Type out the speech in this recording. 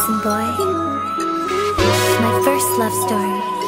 Listen, boy. My first love story.